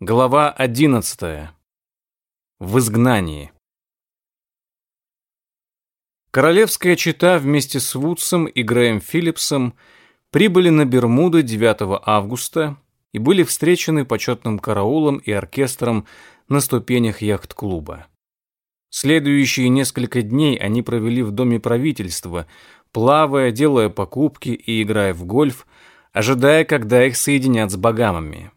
Глава 11. В изгнании. Королевская чета вместе с Вудсом и Грэем Филлипсом прибыли на Бермуды 9 августа и были встречены почетным караулом и оркестром на ступенях яхт-клуба. Следующие несколько дней они провели в доме правительства, плавая, делая покупки и играя в гольф, ожидая, когда их соединят с богамами.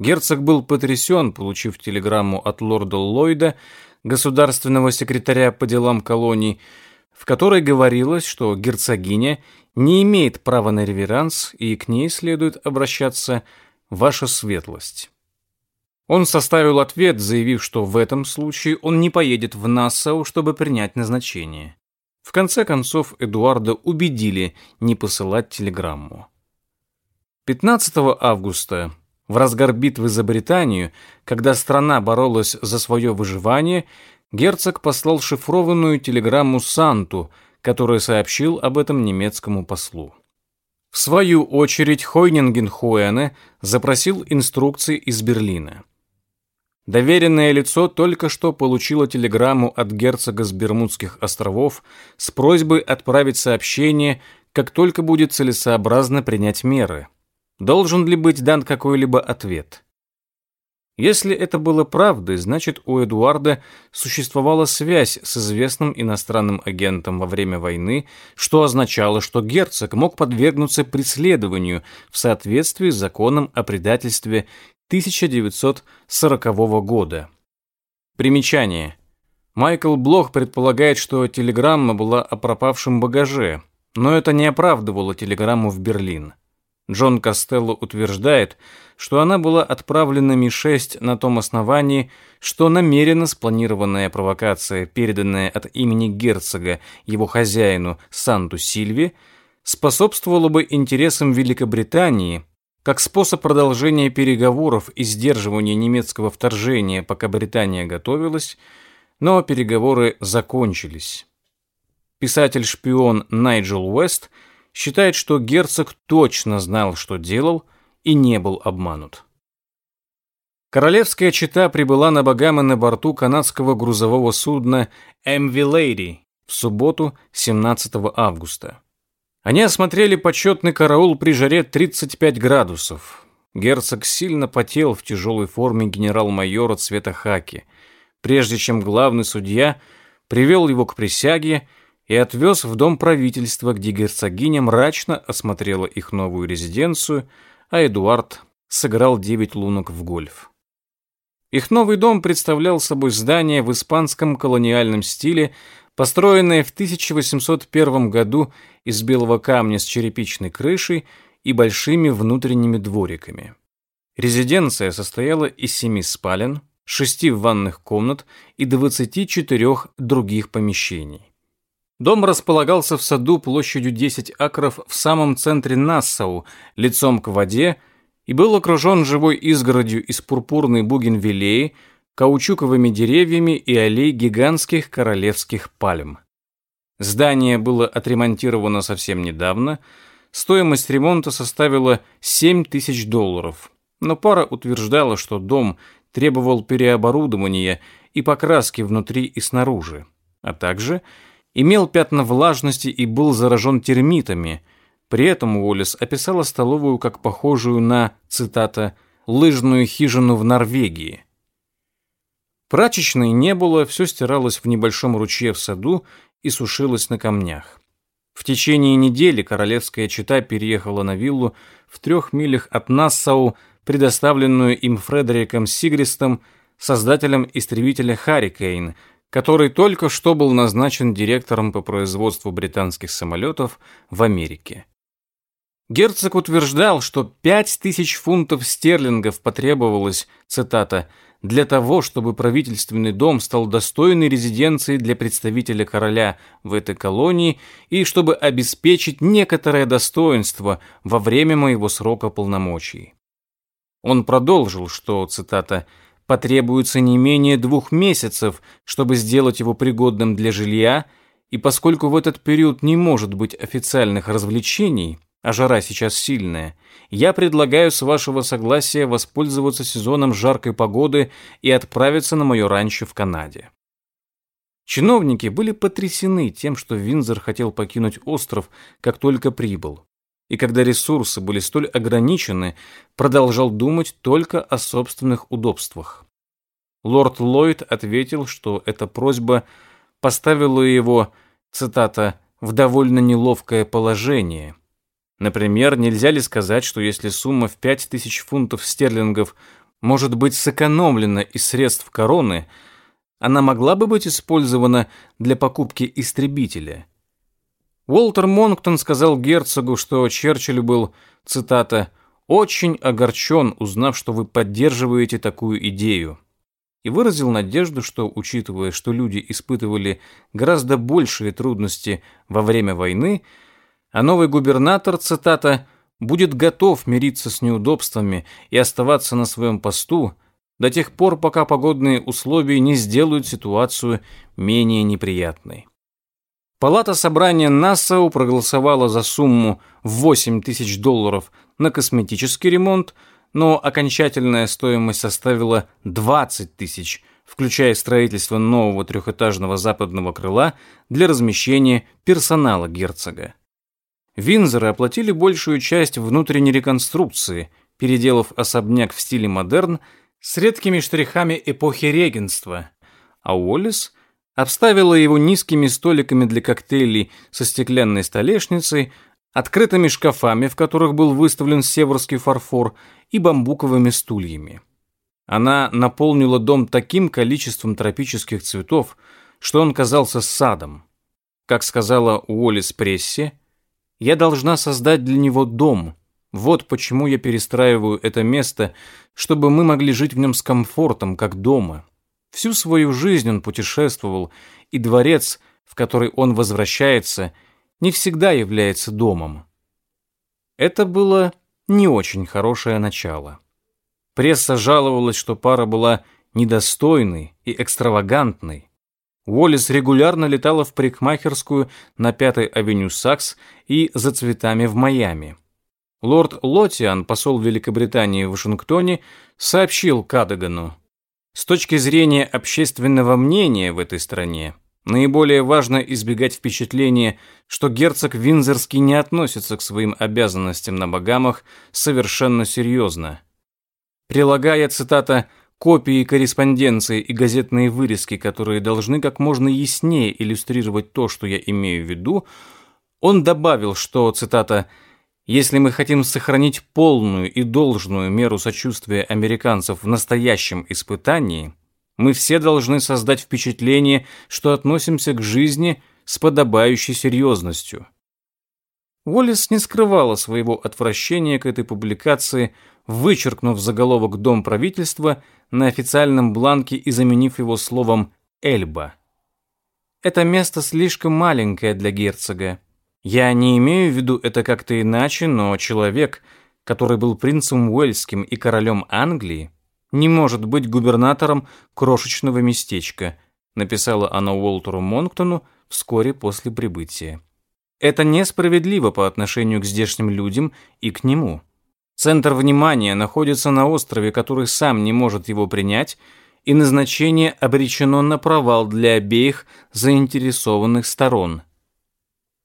Герцог был потрясен, получив телеграмму от лорда Ллойда, государственного секретаря по делам колоний, в которой говорилось, что герцогиня не имеет права на реверанс, и к ней следует обращаться «Ваша светлость». Он составил ответ, заявив, что в этом случае он не поедет в Нассау, чтобы принять назначение. В конце концов, Эдуарда убедили не посылать телеграмму. 15 августа в разгар битвы за Британию, когда страна боролась за свое выживание, герцог послал шифрованную телеграмму Санту, который сообщил об этом немецкому послу. В свою очередь Хойнинген запросил инструкции из Берлина. Доверенное лицо только что получило телеграмму от герцога с Бермудских островов с просьбой отправить сообщение, как только будет целесообразно принять меры – Должен ли быть дан какой-либо ответ? Если это было правдой, значит, у Эдуарда существовала связь с известным иностранным агентом во время войны, что означало, что герцог мог подвергнуться преследованию в соответствии с законом о предательстве 1940 года. Примечание. Майкл Блох предполагает, что телеграмма была о пропавшем багаже, но это не оправдывало телеграмму в Берлин. Джон Костелло утверждает, что она была отправлена Ми-6 на том основании, что намеренно спланированная провокация, переданная от имени герцога его хозяину Санту Сильви, способствовала бы интересам Великобритании как способ продолжения переговоров и сдерживания немецкого вторжения, пока Британия готовилась, но переговоры закончились. Писатель-шпион Найджел Уэст – считает, что герцог точно знал, что делал, и не был обманут. Королевская чета прибыла на Багамы на борту канадского грузового судна «MV Lady» в субботу, 17 августа. Они осмотрели почетный караул при жаре 35 градусов. Герцог сильно потел в тяжелой форме генерал-майора цвета хаки, прежде чем главный судья привел его к присяге и отвез в дом правительства, где герцогиня мрачно осмотрела их новую резиденцию, а Эдуард сыграл девять лунок в гольф. Их новый дом представлял собой здание в испанском колониальном стиле, построенное в 1801 году из белого камня с черепичной крышей и большими внутренними двориками. Резиденция состояла из семи спален, шести ванных комнат и 24 других помещений. Дом располагался в саду площадью 10 акров в самом центре Нассау, лицом к воде, и был окружен живой изгородью из пурпурной бугенвиллеи, каучуковыми деревьями и аллей гигантских королевских пальм. Здание было отремонтировано совсем недавно, стоимость ремонта составила 7 тысяч долларов, но пара утверждала, что дом требовал переоборудования и покраски внутри и снаружи, а также – имел пятна влажности и был заражен термитами. При этом Уоллес описала столовую как похожую на, цитата, «лыжную хижину в Норвегии». Прачечной не было, все стиралось в небольшом ручье в саду и сушилось на камнях. В течение недели королевская чета переехала на виллу в трех милях от Нассау, предоставленную им Фредериком Сигристом, создателем истребителя «Харрикейн», который только что был назначен директором по производству британских самолетов в Америке. Герцог утверждал, что пять тысяч фунтов стерлингов потребовалось, цитата, для того, чтобы правительственный дом стал достойной резиденцией для представителя короля в этой колонии и чтобы обеспечить некоторое достоинство во время моего срока полномочий. Он продолжил, что, цитата, потребуется не менее двух месяцев, чтобы сделать его пригодным для жилья, и поскольку в этот период не может быть официальных развлечений, а жара сейчас сильная, я предлагаю с вашего согласия воспользоваться сезоном жаркой погоды и отправиться на мое ранчо в Канаде. Чиновники были потрясены тем, что Винзор хотел покинуть остров, как только прибыл. И когда ресурсы были столь ограничены, продолжал думать только о собственных удобствах. Лорд Ллойд ответил, что эта просьба поставила его, цитата, «в довольно неловкое положение», Например, нельзя ли сказать, что если сумма в 5000 фунтов стерлингов может быть сэкономлена из средств короны, она могла бы быть использована для покупки истребителя? Уолтер Монктон сказал герцогу, что Черчилль был, цитата, «очень огорчен, узнав, что вы поддерживаете такую идею» и выразил надежду, что, учитывая, что люди испытывали гораздо большие трудности во время войны, а новый губернатор, цитата, будет готов мириться с неудобствами и оставаться на своем посту до тех пор, пока погодные условия не сделают ситуацию менее неприятной. Палата собрания Нассау проголосовала за сумму в 8 тысяч долларов на косметический ремонт, но окончательная стоимость составила 20 тысяч, включая строительство нового трехэтажного западного крыла для размещения персонала герцога. Винзоры оплатили большую часть внутренней реконструкции, переделав особняк в стиле модерн с редкими штрихами эпохи регенства, а Уоллес обставила его низкими столиками для коктейлей со стеклянной столешницей, открытыми шкафами, в которых был выставлен северский фарфор, и бамбуковыми стульями. Она наполнила дом таким количеством тропических цветов, что он казался садом. Как сказала Уоллес прессе, я должна создать для него дом. Вот почему я перестраиваю это место, чтобы мы могли жить в нем с комфортом, как дома. Всю свою жизнь он путешествовал, и дворец, в который он возвращается, не всегда является домом. Это было не очень хорошее начало. Пресса жаловалась, что пара была недостойной и экстравагантной. Уоллес регулярно летала в парикмахерскую на Пятой авеню Сакс и за цветами в Майами. Лорд Лотиан, посол Великобритании в Вашингтоне, сообщил Кадагану. С точки зрения общественного мнения в этой стране, наиболее важно избегать впечатления, что герцог Винзерский не относится к своим обязанностям на Багамах совершенно серьезно. Прилагая, цитата, копии корреспонденции и газетные вырезки, которые должны как можно яснее иллюстрировать то, что я имею в виду, он добавил, что, цитата, «Если мы хотим сохранить полную и должную меру сочувствия американцев в настоящем испытании, мы все должны создать впечатление, что относимся к жизни с подобающей серьезностью». Уоллес не скрывала своего отвращения к этой публикации, вычеркнув заголовок «Дом правительства» на официальном бланке и заменив его словом «Эльба». Это место слишком маленькое для герцога. Я не имею в виду это как-то иначе, но человек, который был принцем Уэльским и королем Англии, не может быть губернатором крошечного местечка, написала она Уолтеру Монктону вскоре после прибытия. Это несправедливо по отношению к здешним людям и к нему. Центр внимания находится на острове, который сам не может его принять, и назначение обречено на провал для обеих заинтересованных сторон.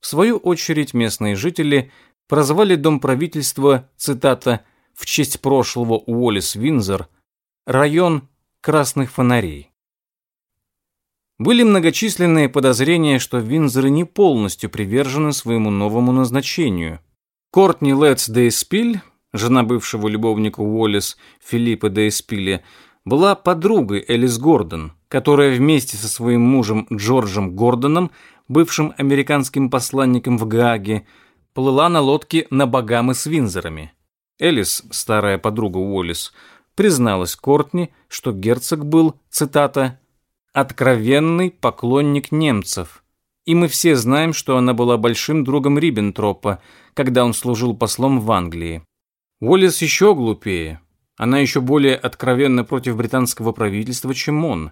В свою очередь местные жители прозвали дом правительства, цитата, в честь прошлого Уоллес-Винзор, район красных фонарей. Были многочисленные подозрения, что Винзоры не полностью привержены своему новому назначению. Кортни Летс де Эспиль жена бывшего любовника Уоллес Филиппа де Эспиля, была подругой Элис Гордон, которая вместе со своим мужем Джорджем Гордоном, бывшим американским посланником в Гааге, плыла на лодке на Багамы с Винзорами. Элис, старая подруга Уоллес, призналась Кортни, что герцог был, цитата, «откровенный поклонник немцев», и мы все знаем, что она была большим другом Риббентропа, когда он служил послом в Англии. Уоллес еще глупее. Она еще более откровенно против британского правительства, чем он.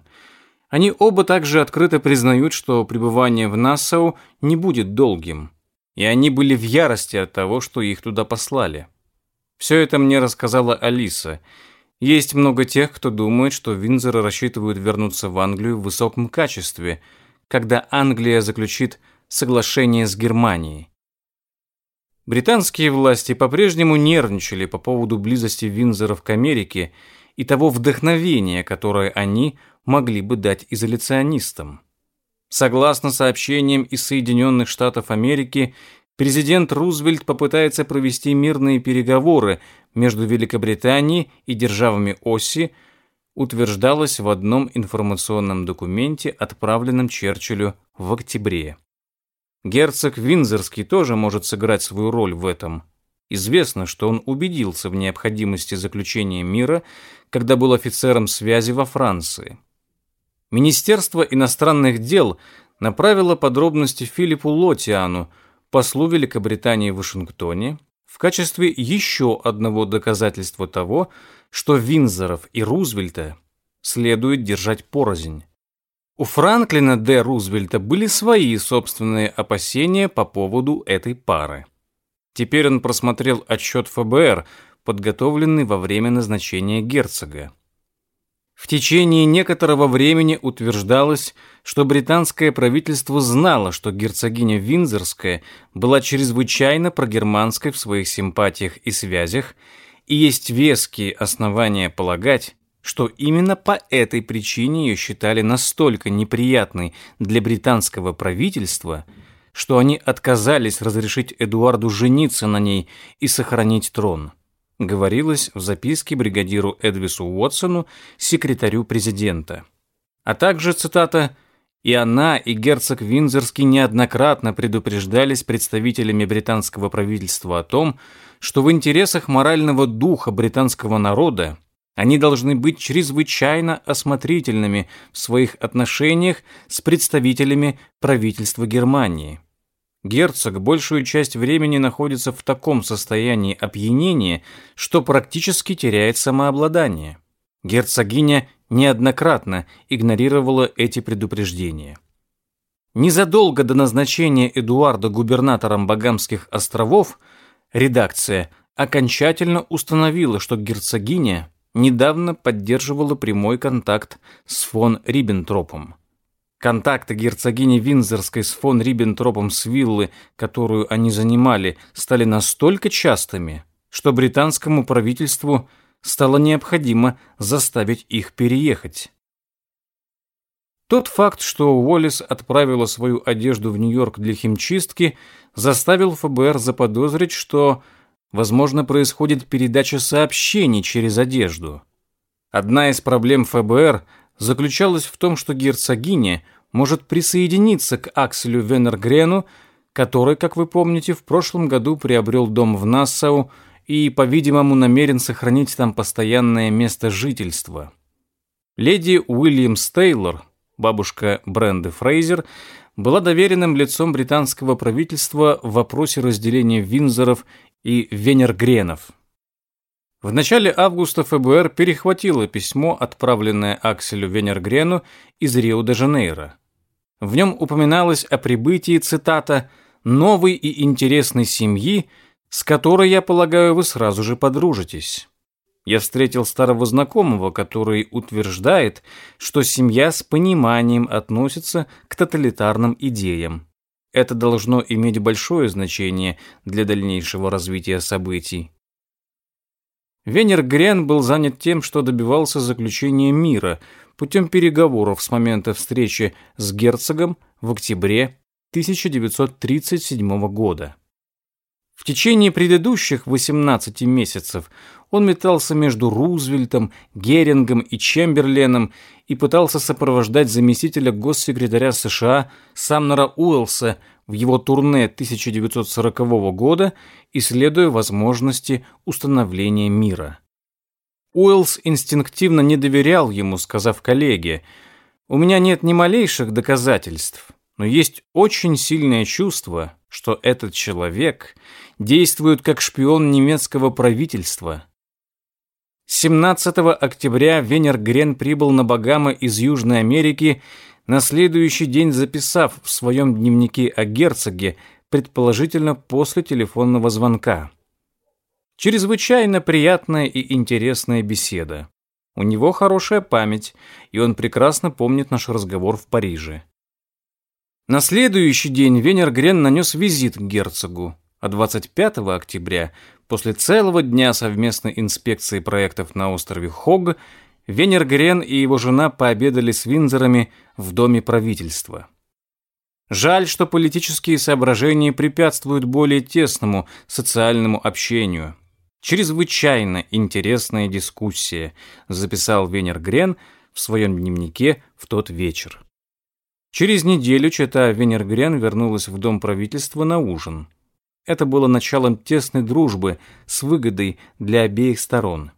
Они оба также открыто признают, что пребывание в Нассау не будет долгим. и они были в ярости от того, что их туда послали. Все это мне рассказала Алиса. Есть много тех, кто думает, что Винзоры рассчитывают вернуться в Англию в высоком качестве, когда Англия заключит соглашение с Германией. Британские власти по-прежнему нервничали по поводу близости Винзоров к Америке и того вдохновения, которое они могли бы дать изоляционистам. Согласно сообщениям из Соединенных Штатов Америки, президент Рузвельт попытается провести мирные переговоры между Великобританией и державами оси, утверждалось в одном информационном документе, отправленном Черчиллю в октябре. Герцог Винзорский тоже может сыграть свою роль в этом. Известно, что он убедился в необходимости заключения мира, когда был офицером связи во Франции. Министерство иностранных дел направило подробности Филиппу Лотиану, послу Великобритании в Вашингтоне, в качестве еще одного доказательства того, что Винзоров и Рузвельта следует держать порознь. У Франклина Д. Рузвельта были свои собственные опасения по поводу этой пары. Теперь он просмотрел отчет ФБР, подготовленный во время назначения герцога. В течение некоторого времени утверждалось, что британское правительство знало, что герцогиня Винзорская была чрезвычайно прогерманской в своих симпатиях и связях, и есть веские основания полагать, что именно по этой причине ее считали настолько неприятной для британского правительства, что они отказались разрешить Эдуарду жениться на ней и сохранить трон говорилось в записке бригадиру Эдвису Уотсону, секретарю президента. А также, цитата, «И она, и герцог Виндзорский неоднократно предупреждались представителями британского правительства о том, что в интересах морального духа британского народа они должны быть чрезвычайно осмотрительными в своих отношениях с представителями правительства Германии. Герцог большую часть времени находится в таком состоянии опьянения, что практически теряет самообладание. Герцогиня неоднократно игнорировала эти предупреждения. Незадолго до назначения Эдуарда губернатором Багамских островов редакция окончательно установила, что герцогиня недавно поддерживала прямой контакт с фон Риббентропом. Контакты герцогини Винзорской с фон Риббентропом с виллы, которую они занимали, стали настолько частыми, что британскому правительству стало необходимо заставить их переехать. Тот факт, что Уоллес отправила свою одежду в Нью-Йорк для химчистки, заставил ФБР заподозрить, что, возможно, происходит передача сообщений через одежду. Одна из проблем ФБР заключалась в том, что герцогиня может присоединиться к Акселю Венергрену, который, как вы помните, в прошлом году приобрел дом в Нассау и, по-видимому, намерен сохранить там постоянное место жительства. Леди Уильямс Тейлор, бабушка Бренды Фрейзер, была доверенным лицом британского правительства в вопросе разделения Винзоров и Венергренов. В начале августа ФБР перехватило письмо, отправленное Акселю Венергрену из Рио-де-Жанейро. В нем упоминалось о прибытии, цитата, «новой и интересной семьи, с которой, я полагаю, вы сразу же подружитесь». Я встретил старого знакомого, который утверждает, что семья с пониманием относится к тоталитарным идеям. Это должно иметь большое значение для дальнейшего развития событий. Венер Грен был занят тем, что добивался заключения мира – путем переговоров с момента встречи с герцогом в октябре 1937 года. В течение предыдущих 18 месяцев он метался между Рузвельтом, Герингом и Чемберленом и пытался сопровождать заместителя госсекретаря США Самнера Уэллса в его турне 1940 года, исследуя возможности установления мира. Уэллс инстинктивно не доверял ему, сказав коллеге, «У меня нет ни малейших доказательств, но есть очень сильное чувство, что этот человек действует как шпион немецкого правительства». 17 октября Венер Грен прибыл на Багамы из Южной Америки, на следующий день записав в своем дневнике о герцоге предположительно после телефонного звонка. Чрезвычайно приятная и интересная беседа. У него хорошая память, и он прекрасно помнит наш разговор в Париже. На следующий день Венергрен нанес визит к герцогу, а 25 октября, после целого дня совместной инспекции проектов на острове Хог, Венергрен и его жена пообедали с Винзорами в доме правительства. Жаль, что политические соображения препятствуют более тесному социальному общению. Чрезвычайно интересная дискуссия, записал Венергрен в своем дневнике в тот вечер. Через неделю чета Венергрен вернулась в дом правительства на ужин. Это было началом тесной дружбы с выгодой для обеих сторон.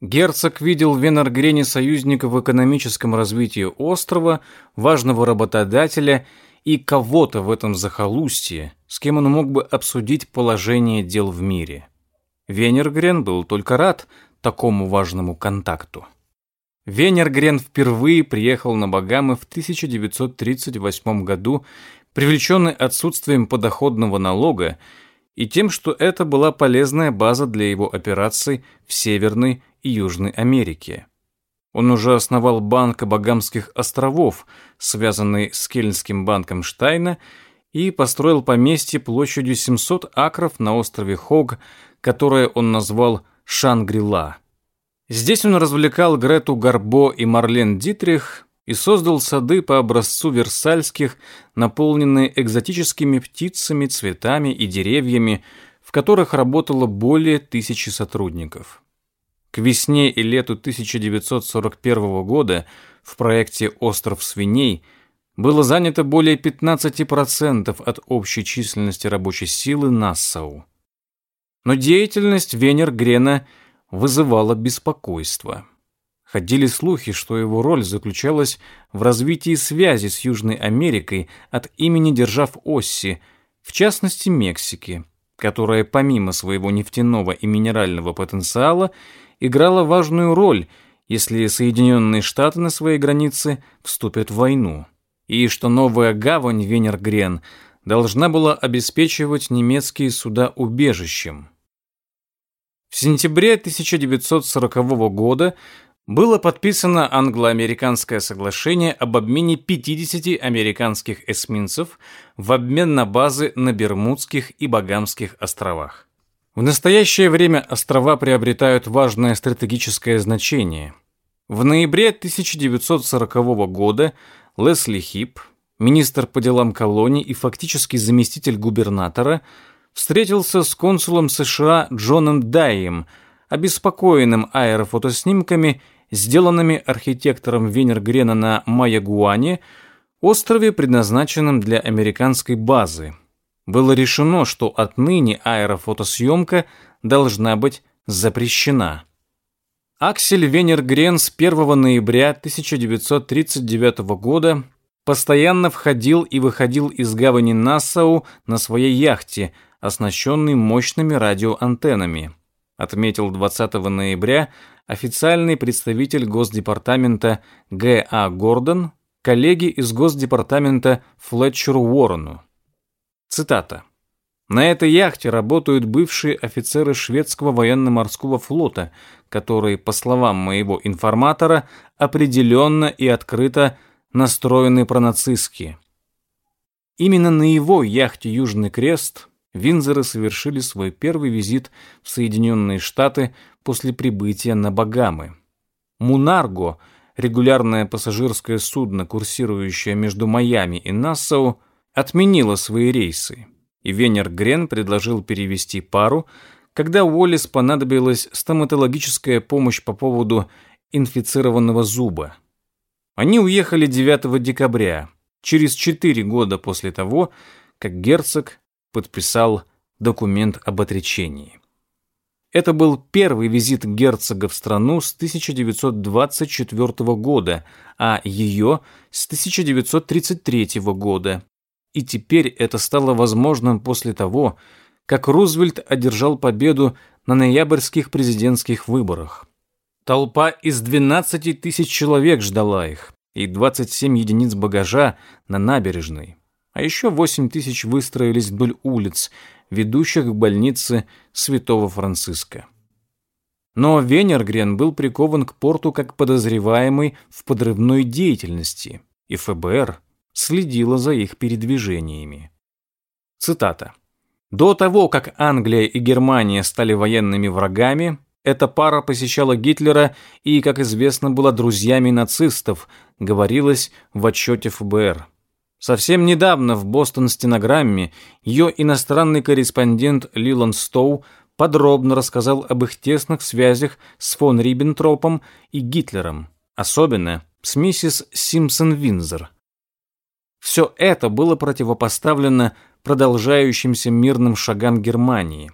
Герцог видел в Венергрене союзника в экономическом развитии острова, важного работодателя и кого-то в этом захолустье, с кем он мог бы обсудить положение дел в мире. Венергрен был только рад такому важному контакту. Венергрен впервые приехал на Багамы в 1938 году, привлеченный отсутствием подоходного налога и тем, что это была полезная база для его операций в Северной и Южной Америке. Он уже основал банк Багамских островов, связанный с Кельнским банком Штайна, и построил поместье площадью 700 акров на острове Хог, которое он назвал Шангрила. Здесь он развлекал Грету Гарбо и Марлен Дитрих и создал сады по образцу версальских, наполненные экзотическими птицами, цветами и деревьями, в которых работало более тысячи сотрудников. К весне и лету 1941 года в проекте «Остров свиней» было занято более 15% от общей численности рабочей силы Нассау. Но деятельность Венер Грена вызывала беспокойство. Ходили слухи, что его роль заключалась в развитии связи с Южной Америкой от имени держав Осси, в частности Мексики, которая помимо своего нефтяного и минерального потенциала играла важную роль, если Соединенные Штаты на своей границе вступят в войну, и что новая гавань Венергрен должна была обеспечивать немецкие суда убежищем. В сентябре 1940 года было подписано англо-американское соглашение об обмене 50 американских эсминцев в обмен на базы на Бермудских и Багамских островах. В настоящее время острова приобретают важное стратегическое значение. В ноябре 1940 года Лесли Хип, министр по делам колоний и фактически заместитель губернатора, встретился с консулом США Джоном Дайем, обеспокоенным аэрофотоснимками, сделанными архитектором Венергрена на Маягуане, острове, предназначенном для американской базы – было решено, что отныне аэрофотосъемка должна быть запрещена. Аксель Венергрен с 1 ноября 1939 года постоянно входил и выходил из гавани Нассау на своей яхте, оснащенной мощными радиоантеннами, отметил 20 ноября официальный представитель Госдепартамента Г.А. Гордон коллеги из Госдепартамента Флетчеру Уоррену. Цитата. На этой яхте работают бывшие офицеры шведского военно-морского флота, которые, по словам моего информатора, определенно и открыто настроены пронацистски. Именно на его яхте «Южный крест» Винзоры совершили свой первый визит в Соединенные Штаты после прибытия на Багамы. «Мунарго», регулярное пассажирское судно, курсирующее между Майами и Нассау, отменила свои рейсы, и Венер Грен предложил перевести пару, когда Уоллес понадобилась стоматологическая помощь по поводу инфицированного зуба. Они уехали 9 декабря, через 4 года после того, как герцог подписал документ об отречении. Это был первый визит герцога в страну с 1924 года, а ее с 1933 года, и теперь это стало возможным после того, как Рузвельт одержал победу на ноябрьских президентских выборах. Толпа из 12 тысяч человек ждала их, и 27 единиц багажа на набережной. А еще 8 тысяч выстроились вдоль улиц, ведущих к больнице Святого Франциска. Но Венергрен был прикован к порту как подозреваемый в подрывной деятельности, и ФБР следило за их передвижениями. Цитата. «До того, как Англия и Германия стали военными врагами, эта пара посещала Гитлера и, как известно, была друзьями нацистов, говорилось в отчете ФБР. Совсем недавно в Бостон-стенограмме ее иностранный корреспондент Лиланд Стоу подробно рассказал об их тесных связях с фон Риббентропом и Гитлером, особенно с миссис Симпсон-Винзер. Все это было противопоставлено продолжающимся мирным шагам Германии.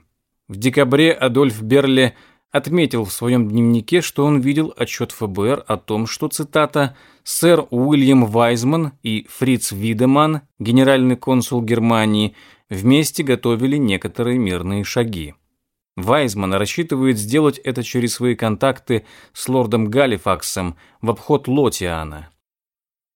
В декабре Адольф Берле отметил в своем дневнике, что он видел отчет ФБР о том, что, цитата, «сэр Уильям Вайзман и Фриц Видеман, генеральный консул Германии, вместе готовили некоторые мирные шаги». Вайзман рассчитывает сделать это через свои контакты с лордом Галифаксом в обход Лотиана.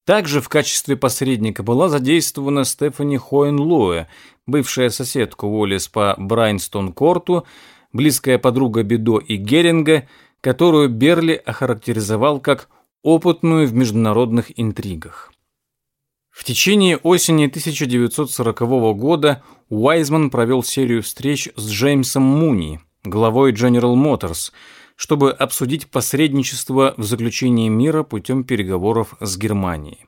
Также в качестве посредника была задействована Стефани Хоенлоэ, бывшая соседка Уоллес по Брайнстон-Корту, близкая подруга Бедо и Геринга, которую Берли охарактеризовал как опытную в международных интригах. В течение осени 1940 года Уайзман провел серию встреч с Джеймсом Муни, главой General Motors, чтобы обсудить посредничество в заключении мира путем переговоров с Германией.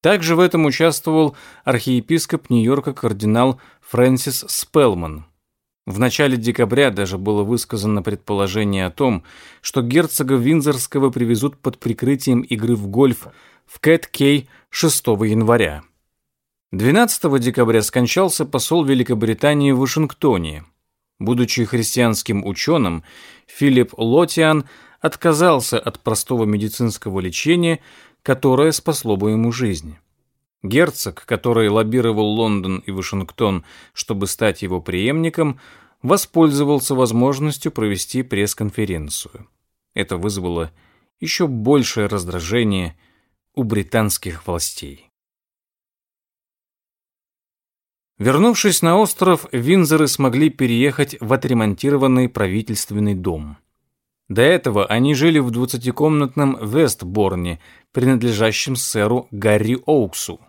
Также в этом участвовал архиепископ Нью-Йорка кардинал Фрэнсис Спелман. В начале декабря даже было высказано предположение о том, что герцога Винзорского привезут под прикрытием игры в гольф в Кэт-Кей 6 января. 12 декабря скончался посол Великобритании в Вашингтоне. Будучи христианским ученым, Филипп Лотиан отказался от простого медицинского лечения, которое спасло бы ему жизнь. Герцог, который лоббировал Лондон и Вашингтон, чтобы стать его преемником, воспользовался возможностью провести пресс-конференцию. Это вызвало еще большее раздражение у британских властей. Вернувшись на остров, Винзоры смогли переехать в отремонтированный правительственный дом. До этого они жили в двадцатикомнатном Вестборне, принадлежащем сэру Гарри Оуксу.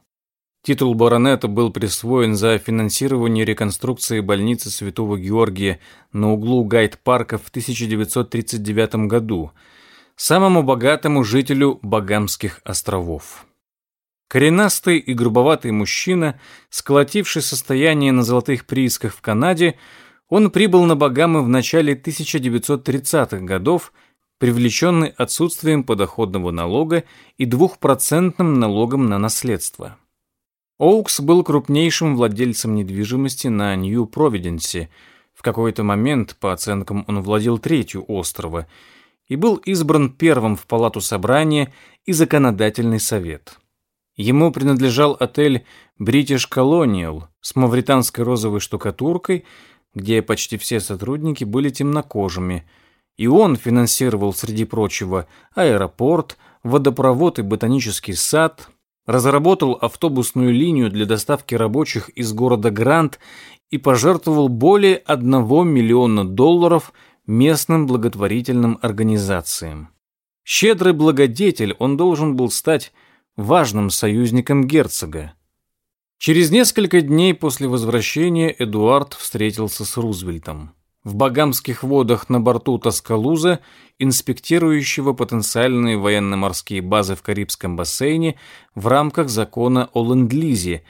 Титул баронета был присвоен за финансирование реконструкции больницы Святого Георгия на углу Гайд-парка в 1939 году – самому богатому жителю Багамских островов. Коренастый и грубоватый мужчина, сколотивший состояние на золотых приисках в Канаде, он прибыл на Багамы в начале 1930-х годов, привлеченный отсутствием подоходного налога и двухпроцентным налогом на наследство. Оукс был крупнейшим владельцем недвижимости на Нью-Провиденсе. В какой-то момент, по оценкам, он владел третью острова – и был избран первым в палату собрания и законодательный совет. Ему принадлежал отель British Colonial с мавританской розовой штукатуркой, где почти все сотрудники были темнокожими, и он финансировал, среди прочего, аэропорт, водопровод и ботанический сад, разработал автобусную линию для доставки рабочих из города Грант и пожертвовал более 1 миллиона долларов – местным благотворительным организациям. Щедрый благодетель, он должен был стать важным союзником герцога. Через несколько дней после возвращения Эдуард встретился с Рузвельтом. В Багамских водах на борту Тоскалуза, инспектирующего потенциальные военно-морские базы в Карибском бассейне в рамках закона о ленд-лизе,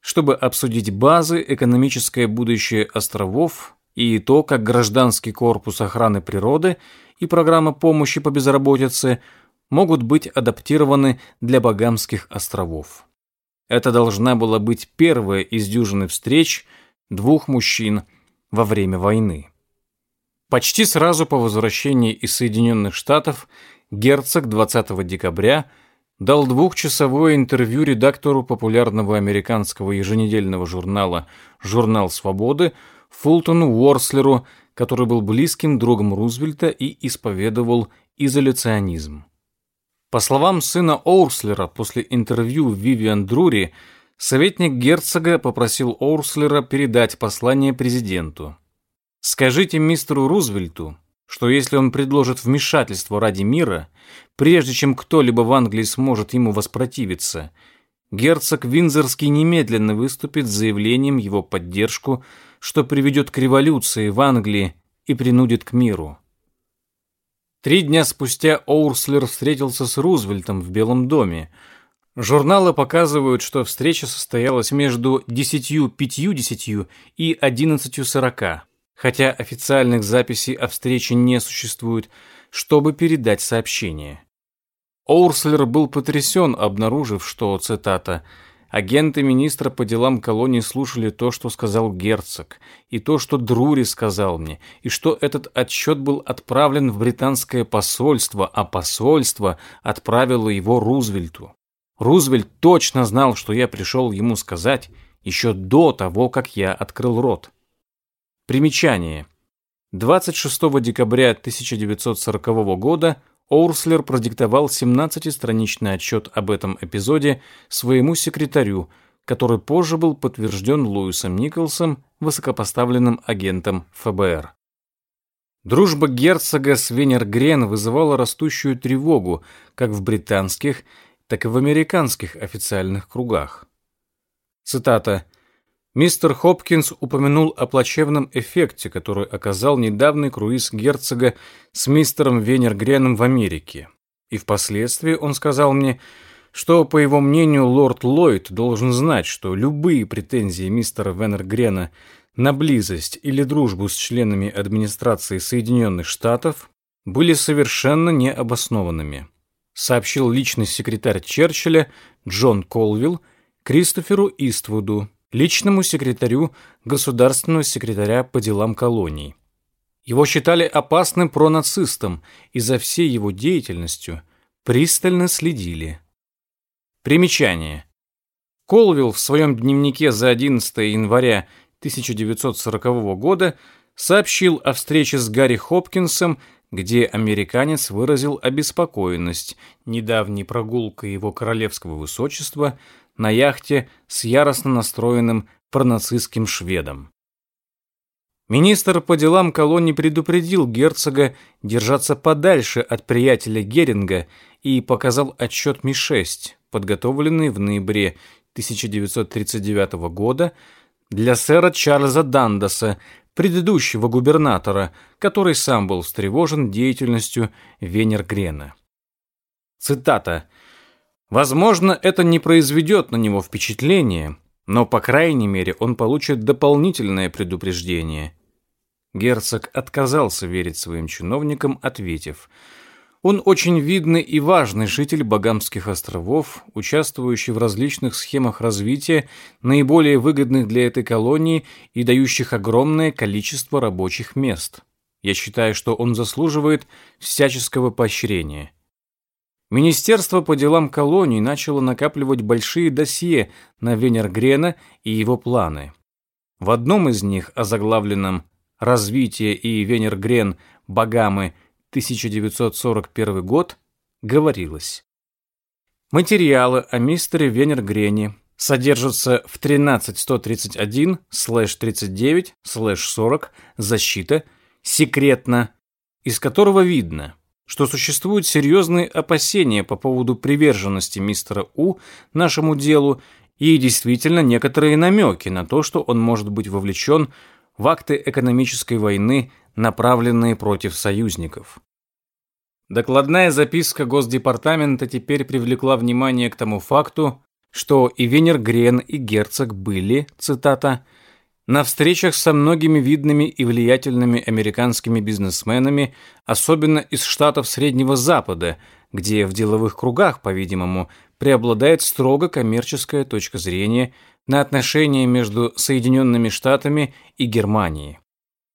чтобы обсудить базы, экономическое будущее островов, и то, как гражданский корпус охраны природы и программа помощи по безработице могут быть адаптированы для Багамских островов. Это должна была быть первая из дюжины встреч двух мужчин во время войны. Почти сразу по возвращении из Соединенных Штатов герцог 20 декабря дал двухчасовое интервью редактору популярного американского еженедельного журнала «Журнал свободы» Фултону Уорслеру, который был близким другом Рузвельта и исповедовал изоляционизм. По словам сына Оурслера, после интервью Вивиан Друри, советник герцога попросил Оурслера передать послание президенту. «Скажите мистеру Рузвельту, что если он предложит вмешательство ради мира, прежде чем кто-либо в Англии сможет ему воспротивиться, герцог Винзорский немедленно выступит с заявлением его поддержку, что приведет к революции в Англии и принудит к миру». Три дня спустя Оурслер встретился с Рузвельтом в Белом доме. Журналы показывают, что встреча состоялась между 10.50 и 11.40, хотя официальных записей о встрече не существует, чтобы передать сообщение. Оурслер был потрясен, обнаружив, что, цитата, Агенты министра по делам колонии слушали то, что сказал герцог, и то, что Друри сказал мне, и что этот отчет был отправлен в британское посольство, а посольство отправило его Рузвельту. Рузвельт точно знал, что я пришел ему сказать еще до того, как я открыл рот. Примечание. 26 декабря 1940 года Оурслер продиктовал 17-страничный отчет об этом эпизоде своему секретарю, который позже был подтвержден Луисом Николсом, высокопоставленным агентом ФБР. Дружба герцога с Венергрен вызывала растущую тревогу как в британских, так и в американских официальных кругах. Цитата Мистер Хопкинс упомянул о плачевном эффекте, который оказал недавний круиз герцога с мистером Венергреном в Америке. И впоследствии он сказал мне, что, по его мнению, лорд Ллойд должен знать, что любые претензии мистера Венергрена на близость или дружбу с членами администрации Соединенных Штатов были совершенно необоснованными, сообщил личный секретарь Черчилля Джон Колвилл Кристоферу Иствуду, личному секретарю государственного секретаря по делам колоний. Его считали опасным пронацистом и за всей его деятельностью пристально следили. Примечание. Колвилл в своем дневнике за 11 января 1940 года сообщил о встрече с Гарри Хопкинсом, где американец выразил обеспокоенность недавней прогулкой его королевского высочества – на яхте с яростно настроенным пронацистским шведом. Министр по делам колонии предупредил герцога держаться подальше от приятеля Геринга и показал отчет Ми-6, подготовленный в ноябре 1939 года для сэра Чарльза Дандаса, предыдущего губернатора, который сам был встревожен деятельностью Венергрена. Цитата Возможно, это не произведет на него впечатления, но, по крайней мере, он получит дополнительное предупреждение. Герцог отказался верить своим чиновникам, ответив, он очень видный и важный житель Багамских островов, участвующий в различных схемах развития, наиболее выгодных для этой колонии и дающих огромное количество рабочих мест. Я считаю, что он заслуживает всяческого поощрения. Министерство по делам колоний начало накапливать большие досье на Венергрена и его планы. В одном из них, озаглавленном «Развитие и Венергрен. Багамы. 1941 год», говорилось. Материалы о мистере Венергрене содержатся в 13139-39-40 «Защита», секретно, из которого видно – что существуют серьезные опасения по поводу приверженности мистера У нашему делу и действительно некоторые намеки на то, что он может быть вовлечен в акты экономической войны, направленные против союзников. Докладная записка Госдепартамента теперь привлекла внимание к тому факту, что и Венер Грен, и Герцог были, цитата, на встречах со многими видными и влиятельными американскими бизнесменами, особенно из штатов Среднего Запада, где в деловых кругах, по-видимому, преобладает строго коммерческая точка зрения на отношения между Соединенными Штатами и Германией.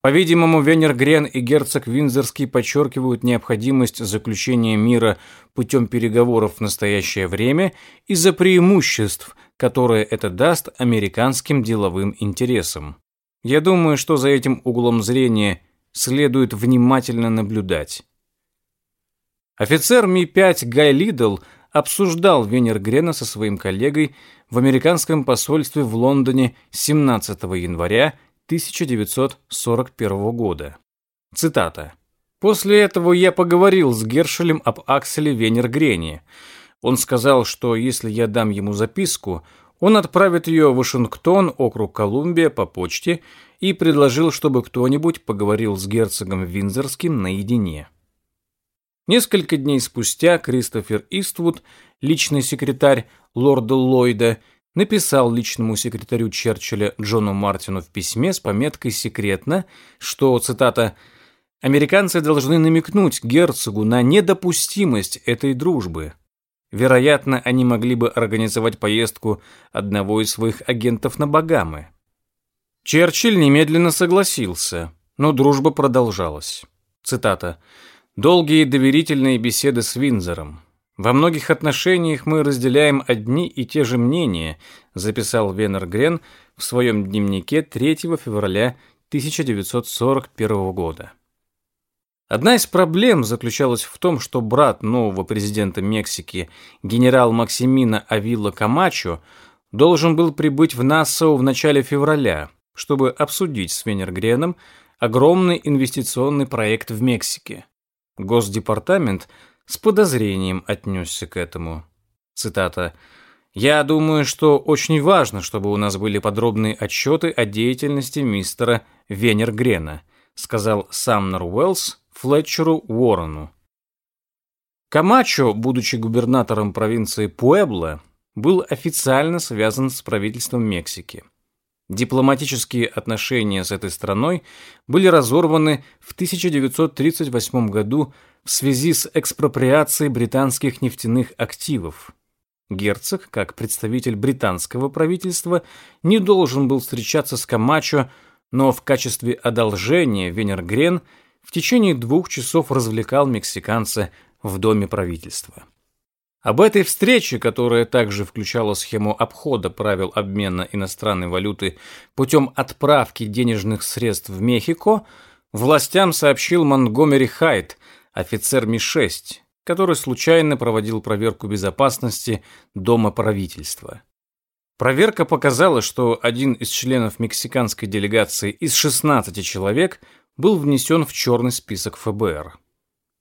По-видимому, Венер Грен и герцог Виндзорский подчеркивают необходимость заключения мира путем переговоров в настоящее время из-за преимуществ, которые это даст американским деловым интересам. Я думаю, что за этим углом зрения следует внимательно наблюдать. Офицер Ми-5 Гай Лидл, обсуждал Венергрена со своим коллегой в американском посольстве в Лондоне 17 января 1941 года. Цитата. «После этого я поговорил с Гершелем об Акселе Венергрене. Он сказал, что если я дам ему записку, он отправит ее в Вашингтон, округ Колумбия, по почте и предложил, чтобы кто-нибудь поговорил с герцогом Виндзорским наедине. Несколько дней спустя Кристофер Иствуд, личный секретарь лорда Ллойда, написал личному секретарю Черчилля Джону Мартину в письме с пометкой «Секретно», что, цитата, «американцы должны намекнуть герцогу на недопустимость этой дружбы. Вероятно, они могли бы организовать поездку одного из своих агентов на Багамы». Черчилль немедленно согласился, но дружба продолжалась. Цитата Долгие доверительные беседы с Винзором. Во многих отношениях мы разделяем одни и те же мнения, записал Венер Грен в своем дневнике 3 февраля 1941 года. Одна из проблем заключалась в том, что брат нового президента Мексики, генерал Максимина Авилла Камачо, должен был прибыть в Нассау в начале февраля, чтобы обсудить с Венергреном огромный инвестиционный проект в Мексике. Госдепартамент с подозрением отнесся к этому. Цитата. «Я думаю, что очень важно, чтобы у нас были подробные отчеты о деятельности мистера Венергрена», сказал Самнер Уэллс Флетчеру Уоррену. Камачо, будучи губернатором провинции Пуэбло, был официально связан с правительством Мексики. Дипломатические отношения с этой страной были разорваны в 1938 году в связи с экспроприацией британских нефтяных активов. Герцог, как представитель британского правительства, не должен был встречаться с Камачо, но в качестве одолжения Венергрен в течение двух часов развлекал мексиканца в доме правительства. Об этой встрече, которая также включала схему обхода правил обмена иностранной валюты путем отправки денежных средств в Мехико, властям сообщил Монгомери Хайт, офицер Ми-6, который случайно проводил проверку безопасности дома правительства. Проверка показала, что один из членов мексиканской делегации из 16 человек был внесен в черный список ФБР.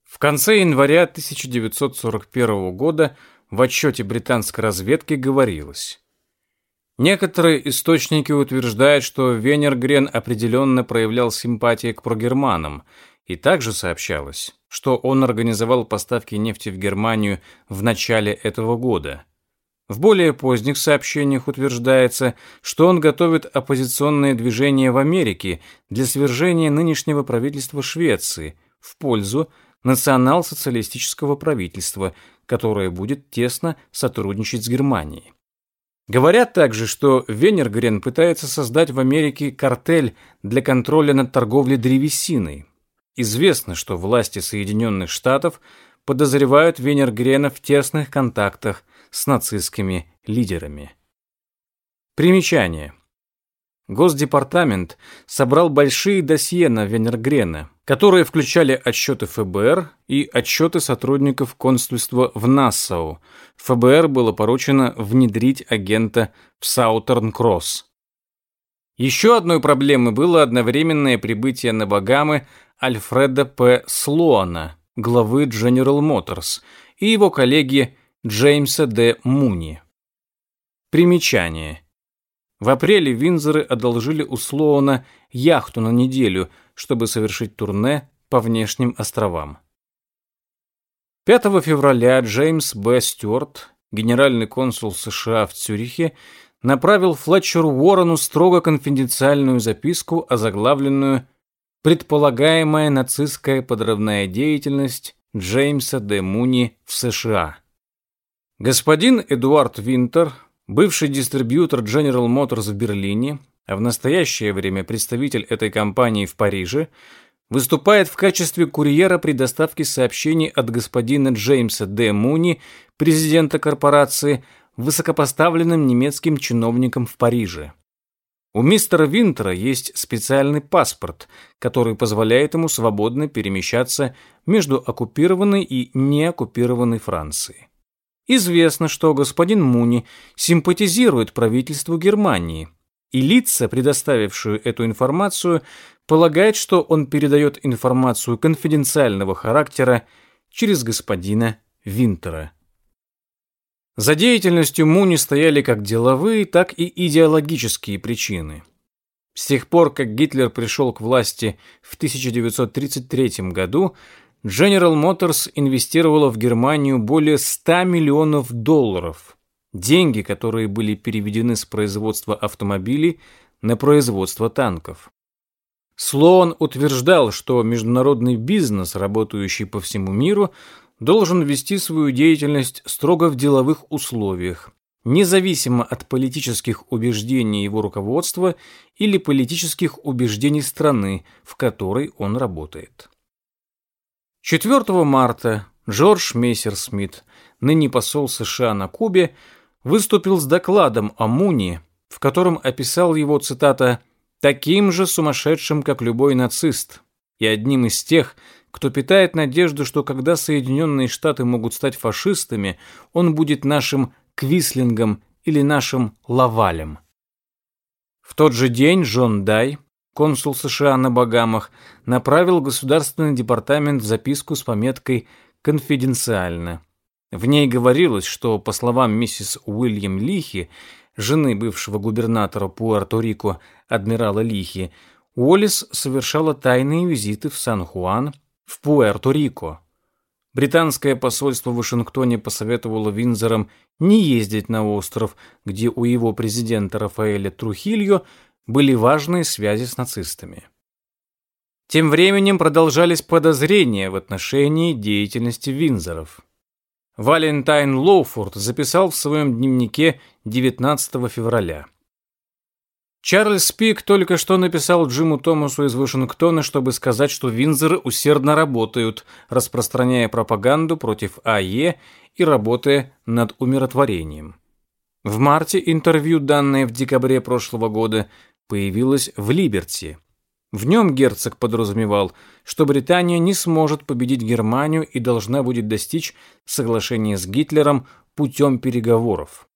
В конце января 1941 года в отчете британской разведки говорилось. Некоторые источники утверждают, что Венергрен определенно проявлял симпатии к прогерманам, и также сообщалось, что он организовал поставки нефти в Германию в начале этого года. В более поздних сообщениях утверждается, что он готовит оппозиционное движение в Америке для свержения нынешнего правительства Швеции в пользу национал-социалистического правительства, которое будет тесно сотрудничать с Германией. Говорят также, что Венергрен пытается создать в Америке картель для контроля над торговлей древесиной. Известно, что власти Соединенных Штатов подозревают Венергрена в тесных контактах с нацистскими лидерами. Примечание. Госдепартамент собрал большие досье на Венергрена, которые включали отчеты ФБР и отчеты сотрудников консульства в Нассау. ФБР было поручено внедрить агента в Саутерн-Кросс. Еще одной проблемой было одновременное прибытие на Багамы Альфреда П. Слоана, главы General Motors, и его коллеги Джеймса Д. Муни. Примечание. В апреле Винзоры одолжили у Слоуна яхту на неделю, чтобы совершить турне по внешним островам. 5 февраля Джеймс Б. Стюарт, генеральный консул США в Цюрихе, направил Флетчеру Уоррену строго конфиденциальную записку, озаглавленную «Предполагаемая нацистская подрывная деятельность Джеймса Д. Муни в США». Господин Эдуард Винтер, Бывший дистрибьютор General Motors в Берлине, а в настоящее время представитель этой компании в Париже, выступает в качестве курьера при доставке сообщений от господина Джеймса Д. Муни, президента корпорации, высокопоставленным немецким чиновникам в Париже. У мистера Винтера есть специальный паспорт, который позволяет ему свободно перемещаться между оккупированной и неоккупированной Францией. Известно, что господин Муни симпатизирует правительству Германии, и лица, предоставившую эту информацию, полагают, что он передает информацию конфиденциального характера через господина Винтера. За деятельностью Муни стояли как деловые, так и идеологические причины. С тех пор, как Гитлер пришел к власти в 1933 году, General Motors инвестировала в Германию более 100 миллионов долларов. Деньги, которые были переведены с производства автомобилей на производство танков. Слоан утверждал, что международный бизнес, работающий по всему миру, должен вести свою деятельность строго в деловых условиях, независимо от политических убеждений его руководства или политических убеждений страны, в которой он работает. 4 марта Джордж Мессерсмит, ныне посол США на Кубе, выступил с докладом о Муни, в котором описал его, цитата, «таким же сумасшедшим, как любой нацист, и одним из тех, кто питает надежду, что когда Соединенные Штаты могут стать фашистами, он будет нашим Квислингом или нашим Лавалем». В тот же день Джон Дай, консул США на Багамах, направил Государственный департамент записку с пометкой «Конфиденциально». В ней говорилось, что, по словам миссис Уильям Лихи, жены бывшего губернатора Пуэрто-Рико адмирала Лихи, Уоллес совершала тайные визиты в Сан-Хуан, в Пуэрто-Рико. Британское посольство в Вашингтоне посоветовало Винзорам не ездить на остров, где у его президента Рафаэля Трухильо были важные связи с нацистами. Тем временем продолжались подозрения в отношении деятельности Винзоров. Валентайн Лоуфорд записал в своем дневнике 19 февраля. Чарльз Пик только что написал Джиму Томасу из Вашингтона, чтобы сказать, что Винзоры усердно работают, распространяя пропаганду против АЕ и работая над умиротворением. В марте интервью, данное в декабре прошлого года, появилась в Либерти. В нем герцог подразумевал, что Британия не сможет победить Германию и должна будет достичь соглашения с Гитлером путем переговоров.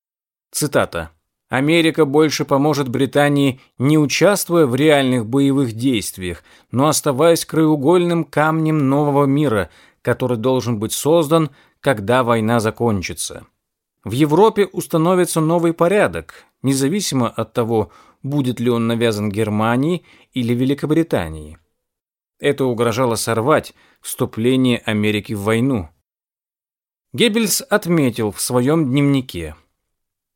Цитата. «Америка больше поможет Британии, не участвуя в реальных боевых действиях, но оставаясь краеугольным камнем нового мира, который должен быть создан, когда война закончится. В Европе установится новый порядок, независимо от того, будет ли он навязан Германии или Великобритании. Это угрожало сорвать вступление Америки в войну. Геббельс отметил в своем дневнике.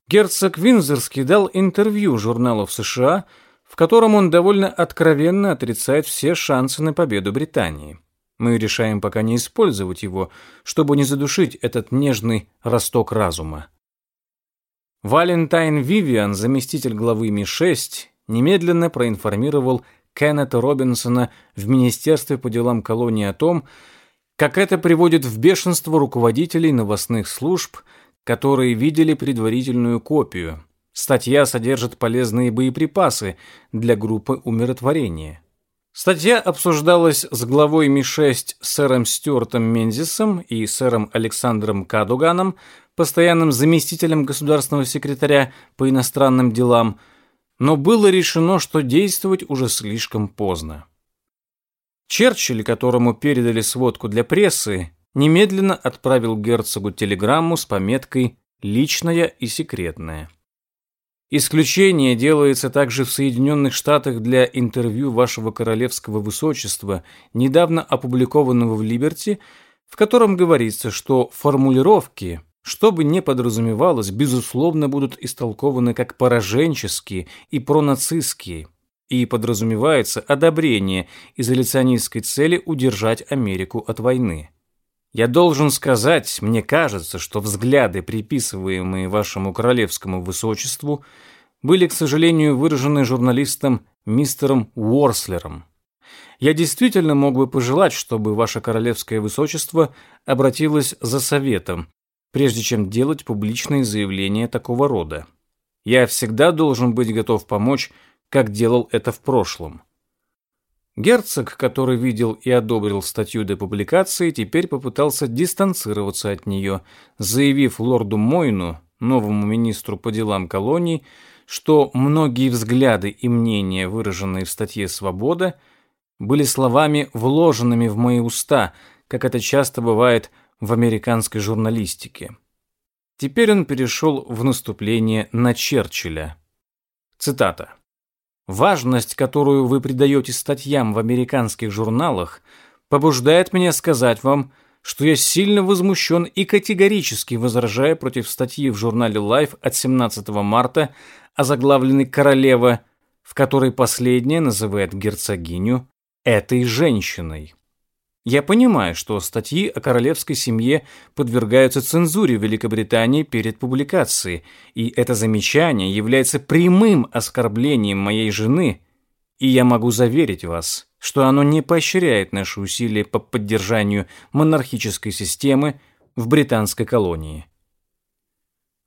Герцог Винзерский дал интервью журналу в США, в котором он довольно откровенно отрицает все шансы на победу Британии. Мы решаем пока не использовать его, чтобы не задушить этот нежный росток разума. Валентайн Вивиан, заместитель главы Ми-6, немедленно проинформировал Кеннета Робинсона в Министерстве по делам колонии о том, как это приводит в бешенство руководителей новостных служб, которые видели предварительную копию. Статья содержит полезные боеприпасы для группы умиротворения. Статья обсуждалась с главой Ми-6 сэром Стюартом Мензисом и сэром Александром Кадуганом, постоянным заместителем государственного секретаря по иностранным делам, но было решено, что действовать уже слишком поздно. Черчилль, которому передали сводку для прессы, немедленно отправил герцогу телеграмму с пометкой «Личная и секретная». Исключение делается также в Соединенных Штатах для интервью вашего королевского высочества, недавно опубликованного в Либерти, в котором говорится, что формулировки, что бы ни подразумевалось, безусловно, будут истолкованы как пораженческие и пронацистские, и подразумевается одобрение изоляционистской цели удержать Америку от войны. Я должен сказать, мне кажется, что взгляды, приписываемые вашему королевскому высочеству, были, к сожалению, выражены журналистом мистером Уорслером. Я действительно мог бы пожелать, чтобы ваше королевское высочество обратилось за советом, прежде чем делать публичные заявления такого рода. Я всегда должен быть готов помочь, как делал это в прошлом. Герцог, который видел и одобрил статью до публикации, теперь попытался дистанцироваться от нее, заявив лорду Мойну, новому министру по делам колоний, что многие взгляды и мнения, выраженные в статье «Свобода», были словами, вложенными в мои уста, как это часто бывает в американской журналистике. Теперь он перешел в наступление на Черчилля. Цитата. Важность, которую вы придаете статьям в американских журналах, побуждает меня сказать вам, что я сильно возмущен и категорически возражаю против статьи в журнале Life от 17 марта, озаглавленной «Королева», в которой последняя называет герцогиню этой женщиной. Я понимаю, что статьи о королевской семье подвергаются цензуре в Великобритании перед публикацией, и это замечание является прямым оскорблением моей жены, и я могу заверить вас, что оно не поощряет наши усилия по поддержанию монархической системы в британской колонии.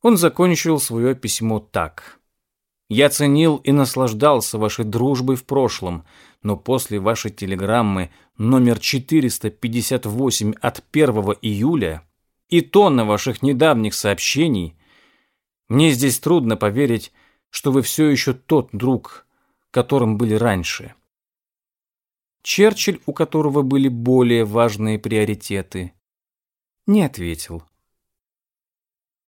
Он закончил свое письмо так. «Я ценил и наслаждался вашей дружбой в прошлом, но после вашей телеграммы номер 458 от 1 июля и тонна ваших недавних сообщений, мне здесь трудно поверить, что вы все еще тот друг, которым были раньше. Черчилль, у которого были более важные приоритеты, не ответил